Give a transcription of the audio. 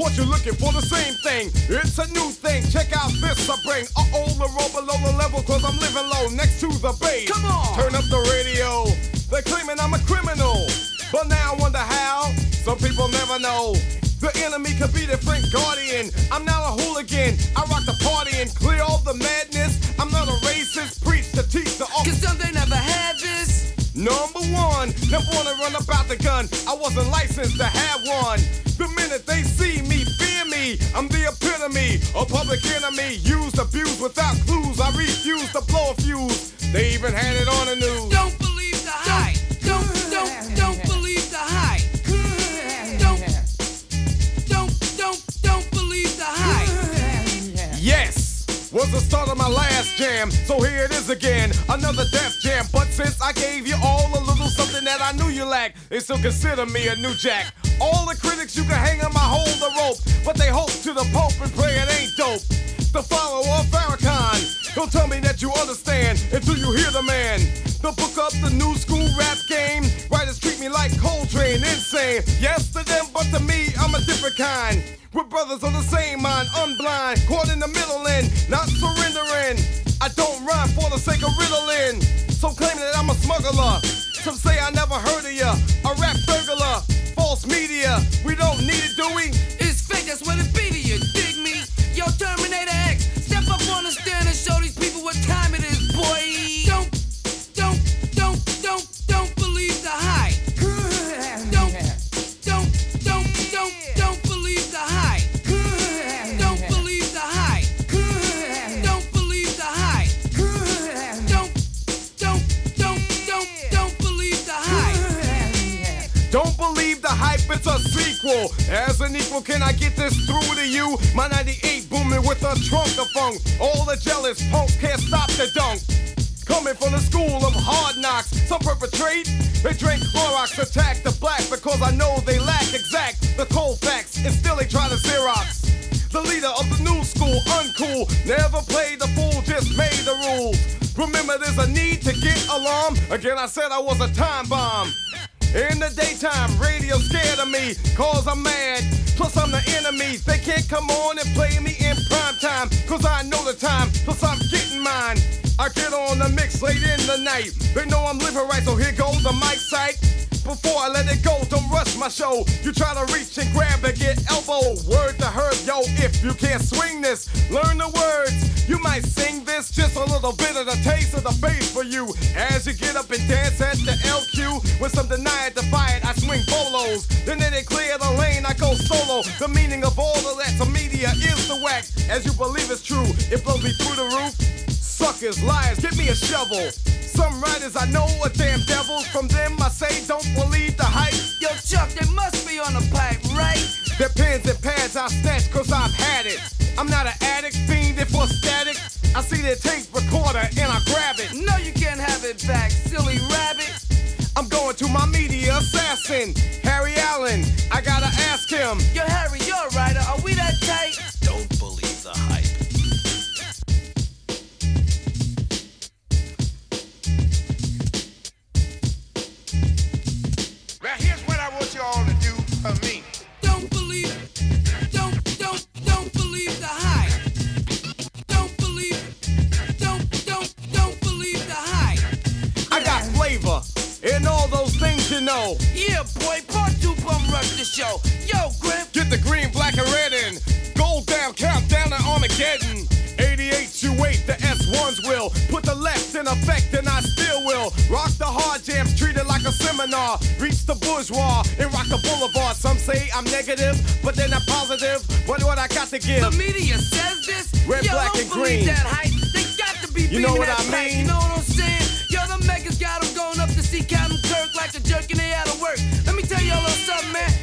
what you looking for? The same thing. It's a new thing. Check out this I bring. Uh-oh, the roll below the level, cause I'm living low next to the base. Come on. Turn up the radio. They're claiming I'm a criminal. But now I wonder how. Some people never know. The enemy could be the Frank Guardian. I'm not a hooligan. I rock the party and clear all the madness. I'm not a racist. Preach to teach the all. Cause some they never had this. Number one, never wanna run about the gun. I wasn't licensed to have one. The minute a public enemy. Used, abused without clues. I refuse to blow a fuse. They even had it on the news. Don't believe the hype. Don't, don't, don't believe the hype. Don't, don't, don't, don't believe the hype. Yes, was the start of my last jam. So here it is again, another death jam. But since I gave you all a little something that I knew you lacked, they still consider me a new jack. All the critics you can hang on my me like Coltrane, insane. Yes to them, but to me, I'm a different kind. We're brothers on the same mind, unblind, caught in the middle and not surrendering. I don't rhyme for the sake of riddling. So claim that I'm a smuggler. Some say I never heard of ya. A rap burglar, false media. We don't need it, do we? A sequel. As an equal, can I get this through to you? My 98 booming with a trunk of funk. All the jealous punks can't stop the dunk. Coming from the school of hard knocks, some perpetrate. They drink Clorox, attack the black because I know they lack exact the cold facts, and still they try to Xerox. The leader of the new school, uncool, never played the fool, just made the rules. Remember, there's a need to get alarm. Again, I said I was a time bomb. In the daytime, radio scared of me, cause I'm mad. Plus, I'm the enemy. They can't come on and play me in prime time, cause I know the time. Plus, I'm getting mine. I get on the mix late in the night. They know I'm living right, so here goes the mic sight. Before I let it go, don't rush my show. You try to reach and grab and get elbow. Word to herb, yo, if you can't swing this, learn the words. You might sing this, just a little bit of the taste of the bass for you. As you get up and dance at the LQ, with some deny it, it, I swing bolos. Then they clear the lane, I go solo. The meaning of all of that to media is the whack. As you believe it's true, it blows me through the roof. Suckers, liars, give me a shovel. Some writers I know are damn devils. From them I'm not an addict, fiending for static. I see their tape recorder and I grab it. No, you can't have it back, silly rabbit. I'm going to my media assassin, Harry Allen. I gotta ask him. Yo, Harry, you're know. Yeah, boy, part two bum rush the show. Yo, Griff. Get the green, black, and red in. Gold down, countdown to Armageddon. 88, you wait, the S1s will. Put the left in effect, and I still will. Rock the hard jams, treat it like a seminar. Reach the bourgeois and rock the boulevard. Some say I'm negative, but they're not positive. What what I got to give? The media says this. Red, Yo, black, don't and green. that hype. They got to be You know what I mean? jerking it out of work. Let me tell you a little something, man.